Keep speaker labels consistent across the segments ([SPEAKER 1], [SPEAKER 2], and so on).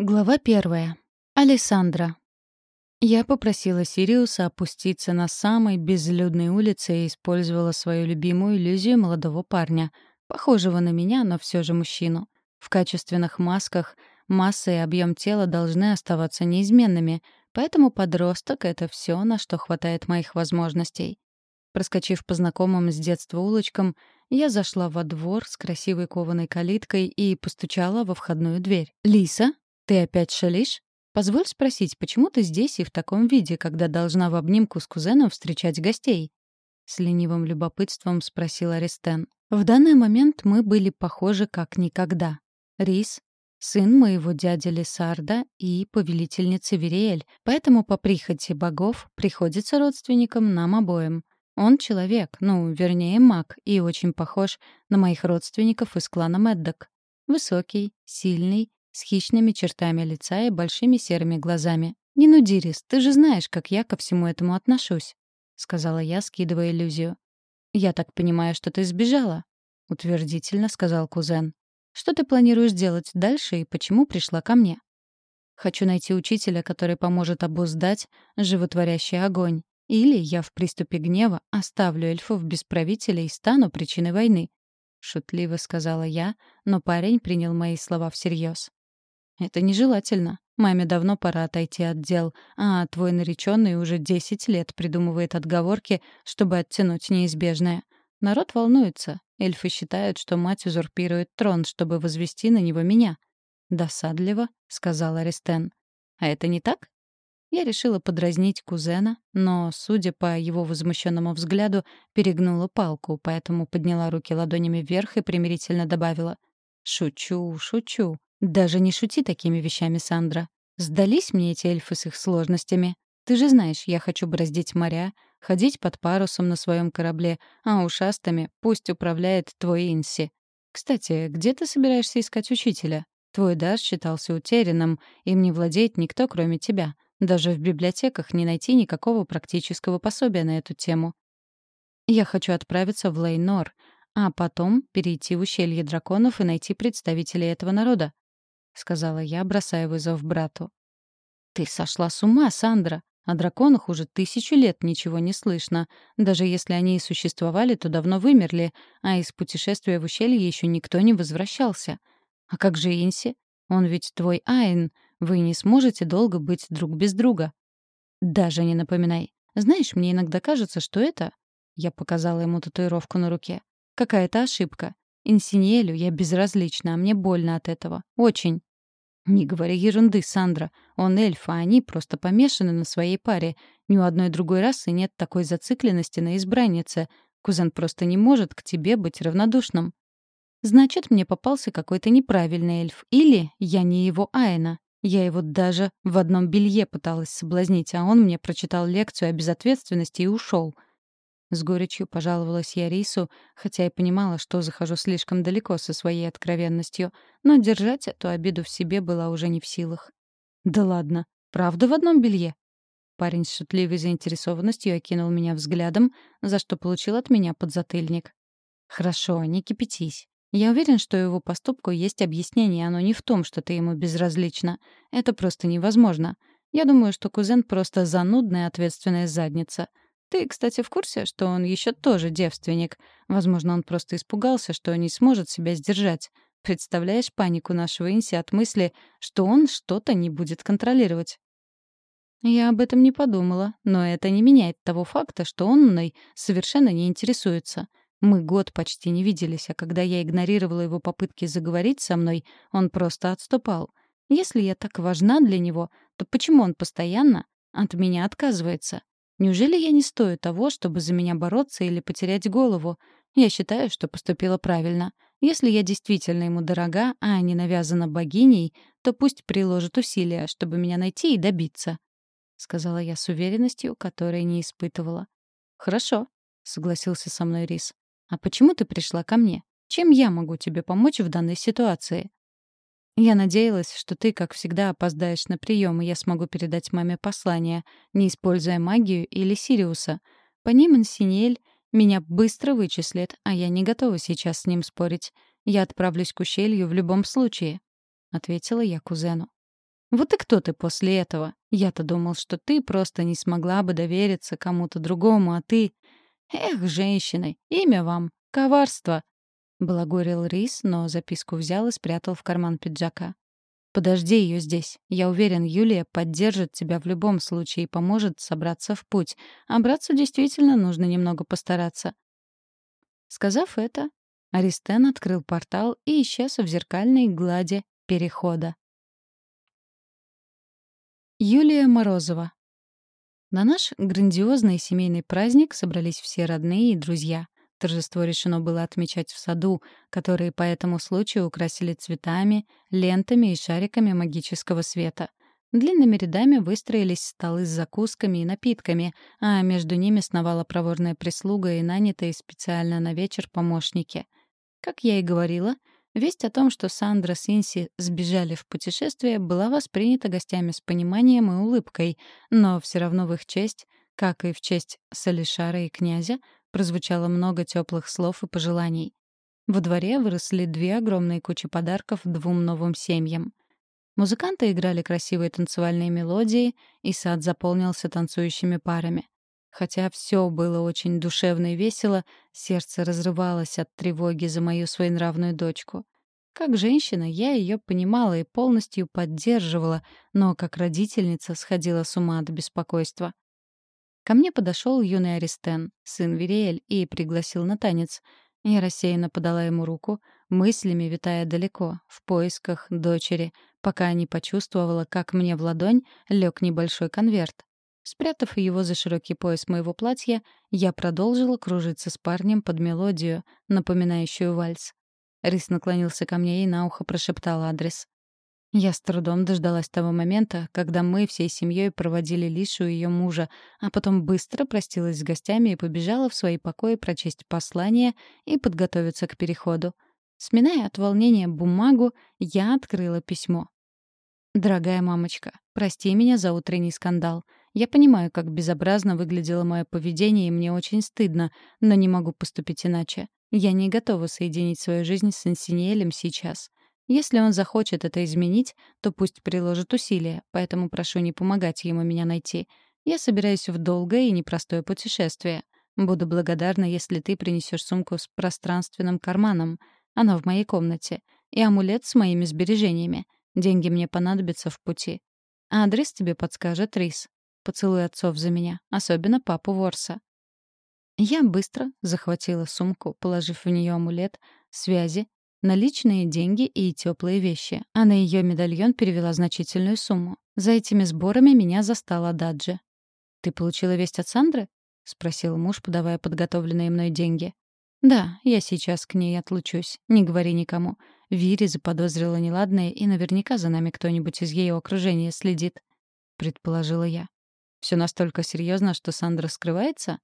[SPEAKER 1] Глава первая. Алессандра. Я попросила Сириуса опуститься на самой безлюдной улице и использовала свою любимую иллюзию молодого парня, похожего на меня, но все же мужчину. В качественных масках масса и объем тела должны оставаться неизменными, поэтому подросток — это все, на что хватает моих возможностей. Проскочив по знакомым с детства улочкам, я зашла во двор с красивой кованой калиткой и постучала во входную дверь. «Лиса?» «Ты опять шалишь? Позволь спросить, почему ты здесь и в таком виде, когда должна в обнимку с кузеном встречать гостей?» С ленивым любопытством спросил Аристен. В данный момент мы были похожи как никогда. Рис — сын моего дяди Лесарда и повелительницы Вериэль, поэтому по прихоти богов приходится родственникам нам обоим. Он человек, ну, вернее, маг, и очень похож на моих родственников из клана Меддок. Высокий, сильный, с хищными чертами лица и большими серыми глазами. «Не нуди, Рис, ты же знаешь, как я ко всему этому отношусь», — сказала я, скидывая иллюзию. «Я так понимаю, что ты сбежала», — утвердительно сказал кузен. «Что ты планируешь делать дальше и почему пришла ко мне?» «Хочу найти учителя, который поможет обуздать животворящий огонь. Или я в приступе гнева оставлю эльфов без правителя и стану причиной войны», — шутливо сказала я, но парень принял мои слова всерьез. Это нежелательно. Маме давно пора отойти от дел, а твой нареченный уже десять лет придумывает отговорки, чтобы оттянуть неизбежное. Народ волнуется. Эльфы считают, что мать узурпирует трон, чтобы возвести на него меня. «Досадливо», — сказал Аристен. «А это не так?» Я решила подразнить кузена, но, судя по его возмущенному взгляду, перегнула палку, поэтому подняла руки ладонями вверх и примирительно добавила. «Шучу, шучу. «Даже не шути такими вещами, Сандра. Сдались мне эти эльфы с их сложностями. Ты же знаешь, я хочу бороздить моря, ходить под парусом на своем корабле, а ушастами пусть управляет твой Инси. Кстати, где ты собираешься искать учителя? Твой дар считался утерянным, им не владеет никто, кроме тебя. Даже в библиотеках не найти никакого практического пособия на эту тему. Я хочу отправиться в Лейнор, а потом перейти в ущелье драконов и найти представителей этого народа. — сказала я, бросая вызов брату. «Ты сошла с ума, Сандра. О драконах уже тысячу лет ничего не слышно. Даже если они и существовали, то давно вымерли, а из путешествия в ущелье еще никто не возвращался. А как же Инси? Он ведь твой Айн. Вы не сможете долго быть друг без друга. Даже не напоминай. Знаешь, мне иногда кажется, что это... Я показала ему татуировку на руке. Какая-то ошибка. Инсиньелю я безразлична, а мне больно от этого. Очень. «Не говори ерунды, Сандра. Он эльф, а они просто помешаны на своей паре. Ни у одной другой расы нет такой зацикленности на избраннице. Кузен просто не может к тебе быть равнодушным». «Значит, мне попался какой-то неправильный эльф. Или я не его Айна. Я его даже в одном белье пыталась соблазнить, а он мне прочитал лекцию о безответственности и ушел. С горечью пожаловалась я Рису, хотя и понимала, что захожу слишком далеко со своей откровенностью, но держать эту обиду в себе была уже не в силах. «Да ладно, правда в одном белье?» Парень с шутливой заинтересованностью окинул меня взглядом, за что получил от меня подзатыльник. «Хорошо, не кипятись. Я уверен, что его поступку есть объяснение, оно не в том, что ты ему безразлична. Это просто невозможно. Я думаю, что кузен просто занудная ответственная задница. Ты, кстати, в курсе, что он еще тоже девственник? Возможно, он просто испугался, что не сможет себя сдержать. Представляешь панику нашего Инси от мысли, что он что-то не будет контролировать? Я об этом не подумала, но это не меняет того факта, что он мной совершенно не интересуется. Мы год почти не виделись, а когда я игнорировала его попытки заговорить со мной, он просто отступал. Если я так важна для него, то почему он постоянно от меня отказывается? Неужели я не стою того, чтобы за меня бороться или потерять голову? Я считаю, что поступила правильно. Если я действительно ему дорога, а не навязана богиней, то пусть приложит усилия, чтобы меня найти и добиться», — сказала я с уверенностью, которой не испытывала. «Хорошо», — согласился со мной Рис. «А почему ты пришла ко мне? Чем я могу тебе помочь в данной ситуации?» Я надеялась, что ты, как всегда, опоздаешь на прием, и я смогу передать маме послание, не используя магию или Сириуса. По ним Инсинель меня быстро вычислит, а я не готова сейчас с ним спорить. Я отправлюсь к ущелью в любом случае», — ответила я кузену. Вот и кто ты после этого? Я-то думал, что ты просто не смогла бы довериться кому-то другому, а ты... Эх, женщины, имя вам — коварство!» Балагурил Рис, но записку взял и спрятал в карман пиджака. «Подожди ее здесь. Я уверен, Юлия поддержит тебя в любом случае и поможет собраться в путь. А братцу действительно нужно немного постараться». Сказав это, Аристен открыл портал и исчез в зеркальной глади перехода. Юлия Морозова. На наш грандиозный семейный праздник собрались все родные и друзья. Торжество решено было отмечать в саду, который по этому случаю украсили цветами, лентами и шариками магического света. Длинными рядами выстроились столы с закусками и напитками, а между ними сновала проворная прислуга и нанятые специально на вечер помощники. Как я и говорила, весть о том, что Сандра с Инси сбежали в путешествие, была воспринята гостями с пониманием и улыбкой, но все равно в их честь, как и в честь Салишара и князя, прозвучало много теплых слов и пожеланий. Во дворе выросли две огромные кучи подарков двум новым семьям. Музыканты играли красивые танцевальные мелодии, и сад заполнился танцующими парами. Хотя все было очень душевно и весело, сердце разрывалось от тревоги за мою своенравную дочку. Как женщина я ее понимала и полностью поддерживала, но как родительница сходила с ума от беспокойства. Ко мне подошел юный Аристен, сын Вериэль, и пригласил на танец. Я рассеянно подала ему руку, мыслями витая далеко, в поисках дочери, пока не почувствовала, как мне в ладонь лег небольшой конверт. Спрятав его за широкий пояс моего платья, я продолжила кружиться с парнем под мелодию, напоминающую вальс. Рис наклонился ко мне и на ухо прошептал адрес. Я с трудом дождалась того момента, когда мы всей семьей проводили Лишу и ее мужа, а потом быстро простилась с гостями и побежала в свои покои прочесть послание и подготовиться к переходу. Сминая от волнения бумагу, я открыла письмо. «Дорогая мамочка, прости меня за утренний скандал. Я понимаю, как безобразно выглядело мое поведение, и мне очень стыдно, но не могу поступить иначе. Я не готова соединить свою жизнь с Инсинеэлем сейчас. Если он захочет это изменить, то пусть приложит усилия, поэтому прошу не помогать ему меня найти. Я собираюсь в долгое и непростое путешествие. Буду благодарна, если ты принесешь сумку с пространственным карманом. Она в моей комнате. И амулет с моими сбережениями. Деньги мне понадобятся в пути. А адрес тебе подскажет Рис. Поцелуй отцов за меня, особенно папу Ворса. Я быстро захватила сумку, положив в нее амулет, связи наличные деньги и теплые вещи, а на ее медальон перевела значительную сумму. За этими сборами меня застала Даджи. «Ты получила весть от Сандры?» — спросил муж, подавая подготовленные мной деньги. «Да, я сейчас к ней отлучусь. Не говори никому. Вири заподозрила неладное, и наверняка за нами кто-нибудь из ее окружения следит», — предположила я. «Все настолько серьезно, что Сандра скрывается?»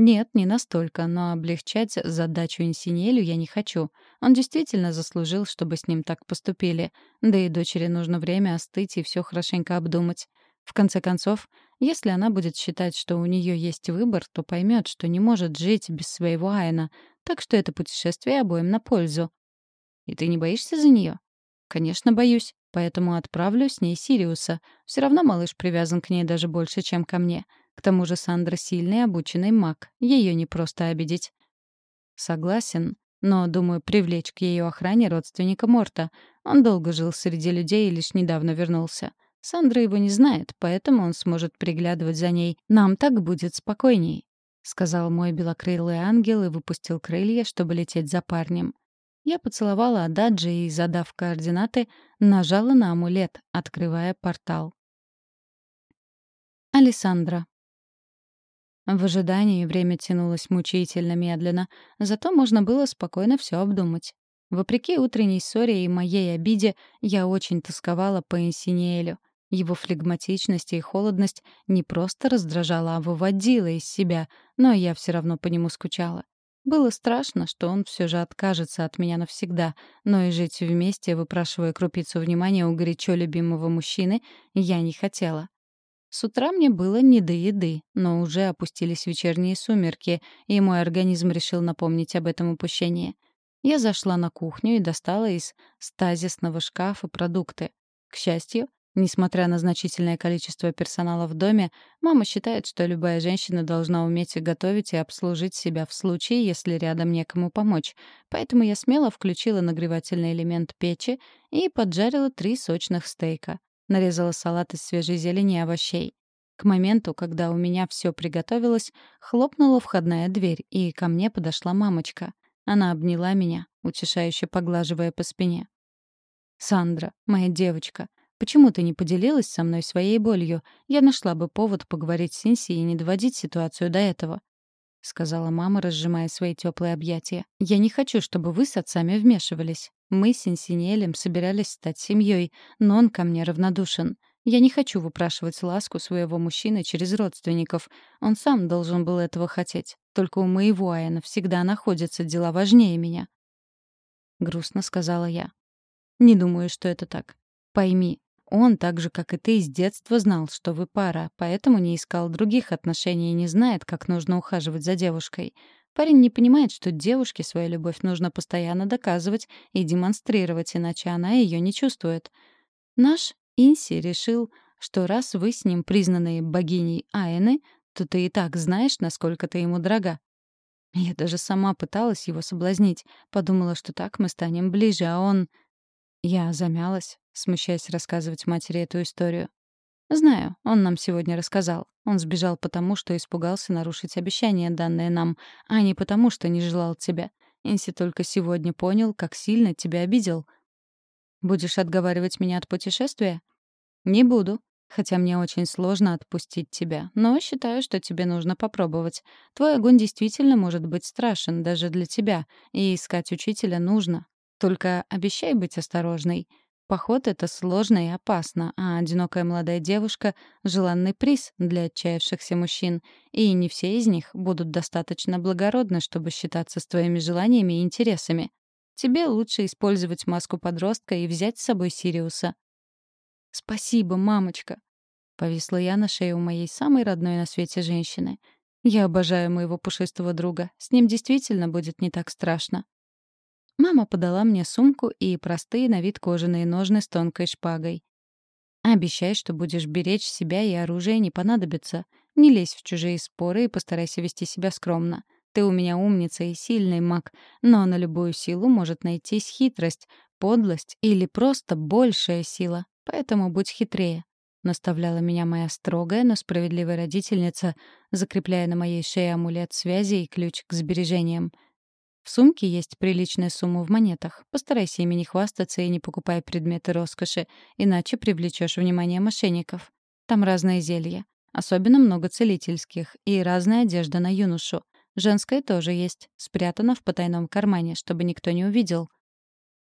[SPEAKER 1] Нет, не настолько, но облегчать задачу Инсинелю я не хочу. Он действительно заслужил, чтобы с ним так поступили. Да и дочери нужно время остыть и все хорошенько обдумать. В конце концов, если она будет считать, что у нее есть выбор, то поймет, что не может жить без своего Айна, так что это путешествие обоим на пользу. И ты не боишься за нее? Конечно, боюсь, поэтому отправлю с ней Сириуса. Все равно малыш привязан к ней даже больше, чем ко мне. К тому же Сандра сильный обученный маг. Ее не просто обидеть. Согласен, но, думаю, привлечь к ее охране родственника Морта. Он долго жил среди людей и лишь недавно вернулся. Сандра его не знает, поэтому он сможет приглядывать за ней. Нам так будет спокойней», — сказал мой белокрылый ангел и выпустил крылья, чтобы лететь за парнем. Я поцеловала Ададжи и, задав координаты, нажала на амулет, открывая портал. Александра. В ожидании время тянулось мучительно медленно, зато можно было спокойно все обдумать. Вопреки утренней ссоре и моей обиде, я очень тосковала по Инсинеэлю. Его флегматичность и холодность не просто раздражала, а выводила из себя, но я все равно по нему скучала. Было страшно, что он все же откажется от меня навсегда, но и жить вместе, выпрашивая крупицу внимания у горячо любимого мужчины, я не хотела. С утра мне было не до еды, но уже опустились вечерние сумерки, и мой организм решил напомнить об этом упущении. Я зашла на кухню и достала из стазисного шкафа продукты. К счастью, Несмотря на значительное количество персонала в доме, мама считает, что любая женщина должна уметь готовить и обслужить себя в случае, если рядом некому помочь. Поэтому я смело включила нагревательный элемент печи и поджарила три сочных стейка. Нарезала салат из свежей зелени и овощей. К моменту, когда у меня все приготовилось, хлопнула входная дверь, и ко мне подошла мамочка. Она обняла меня, утешающе поглаживая по спине. «Сандра, моя девочка, Почему ты не поделилась со мной своей болью? Я нашла бы повод поговорить с Синси и не доводить ситуацию до этого», — сказала мама, разжимая свои теплые объятия. «Я не хочу, чтобы вы с отцами вмешивались. Мы с Синсинелем собирались стать семьей, но он ко мне равнодушен. Я не хочу выпрашивать ласку своего мужчины через родственников. Он сам должен был этого хотеть. Только у моего Айна всегда находятся дела важнее меня». Грустно сказала я. «Не думаю, что это так. Пойми, он, так же, как и ты, с детства знал, что вы пара, поэтому не искал других отношений и не знает, как нужно ухаживать за девушкой. Парень не понимает, что девушке свою любовь нужно постоянно доказывать и демонстрировать, иначе она ее не чувствует. Наш Инси решил, что раз вы с ним признанные богиней Айны, то ты и так знаешь, насколько ты ему дорога. Я даже сама пыталась его соблазнить, подумала, что так мы станем ближе, а он... Я замялась, смущаясь рассказывать матери эту историю. «Знаю, он нам сегодня рассказал. Он сбежал потому, что испугался нарушить обещание, данное нам, а не потому, что не желал тебя. Инси только сегодня понял, как сильно тебя обидел. Будешь отговаривать меня от путешествия? Не буду. Хотя мне очень сложно отпустить тебя, но считаю, что тебе нужно попробовать. Твой огонь действительно может быть страшен даже для тебя, и искать учителя нужно. Только обещай быть осторожной. Поход — это сложно и опасно, а одинокая молодая девушка — желанный приз для отчаявшихся мужчин, и не все из них будут достаточно благородны, чтобы считаться с твоими желаниями и интересами. Тебе лучше использовать маску подростка и взять с собой Сириуса. «Спасибо, мамочка!» — повисла я на шее у моей самой родной на свете женщины. «Я обожаю моего пушистого друга. С ним действительно будет не так страшно». Мама подала мне сумку и простые на вид кожаные ножны с тонкой шпагой. «Обещай, что будешь беречь себя, и оружие не понадобится. Не лезь в чужие споры и постарайся вести себя скромно. Ты у меня умница и сильный маг, но на любую силу может найтись хитрость, подлость или просто большая сила. Поэтому будь хитрее», — наставляла меня моя строгая, но справедливая родительница, закрепляя на моей шее амулет связи и ключ к сбережениям — в сумке есть приличная сумма в монетах. Постарайся ими не хвастаться и не покупай предметы роскоши, иначе привлечешь внимание мошенников. Там разные зелья. Особенно много целительских. И разная одежда на юношу. Женская тоже есть. Спрятана в потайном кармане, чтобы никто не увидел.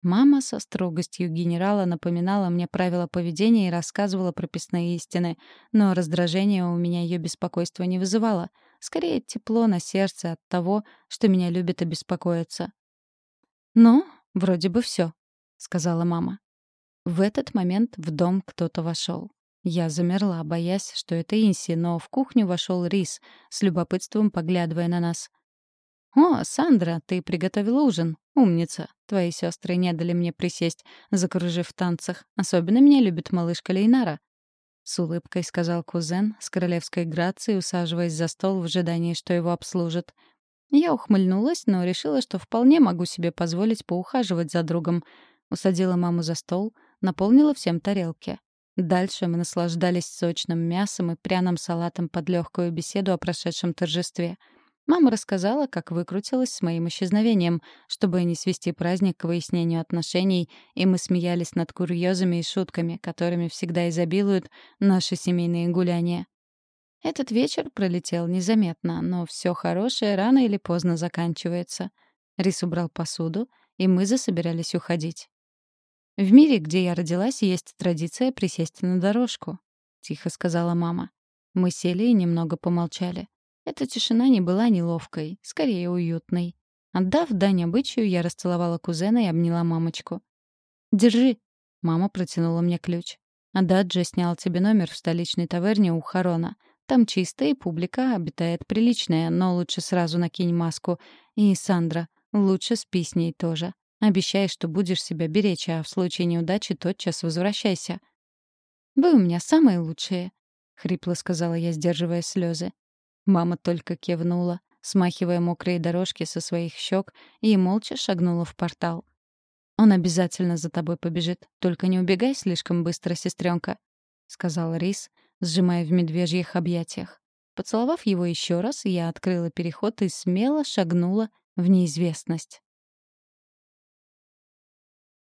[SPEAKER 1] Мама со строгостью генерала напоминала мне правила поведения и рассказывала прописные истины, но раздражение у меня ее беспокойство не вызывало. Скорее, тепло на сердце от того, что меня любит и беспокоится. «Ну, вроде бы все, сказала мама. В этот момент в дом кто-то вошел. Я замерла, боясь, что это Инси, но в кухню вошел Рис, с любопытством поглядывая на нас — «О, Сандра, ты приготовила ужин. Умница. Твои сестры не дали мне присесть, закружив в танцах. Особенно меня любит малышка Лейнара». С улыбкой сказал кузен с королевской грацией, усаживаясь за стол в ожидании, что его обслужат. Я ухмыльнулась, но решила, что вполне могу себе позволить поухаживать за другом. Усадила маму за стол, наполнила всем тарелки. Дальше мы наслаждались сочным мясом и пряным салатом под легкую беседу о прошедшем торжестве — Мама рассказала, как выкрутилась с моим исчезновением, чтобы не свести праздник к выяснению отношений, и мы смеялись над курьезами и шутками, которыми всегда изобилуют наши семейные гуляния. Этот вечер пролетел незаметно, но все хорошее рано или поздно заканчивается. Рис убрал посуду, и мы засобирались уходить. «В мире, где я родилась, есть традиция присесть на дорожку», — тихо сказала мама. Мы сели и немного помолчали. Эта тишина не была неловкой, скорее уютной. Отдав дань обычаю, я расцеловала кузена и обняла мамочку. «Держи!» — мама протянула мне ключ. «Ададжи снял тебе номер в столичной таверне у Харона. Там чисто и публика обитает приличная, но лучше сразу накинь маску. И, Сандра, лучше спи с ней тоже. Обещай, что будешь себя беречь, а в случае неудачи тотчас возвращайся». «Вы у меня самые лучшие», — хрипло сказала я, сдерживая слезы. Мама только кивнула, смахивая мокрые дорожки со своих щек, и молча шагнула в портал. «Он обязательно за тобой побежит. Только не убегай слишком быстро, сестренка», — сказал Рис, сжимая в медвежьих объятиях. Поцеловав его еще раз, я открыла переход и смело шагнула в неизвестность.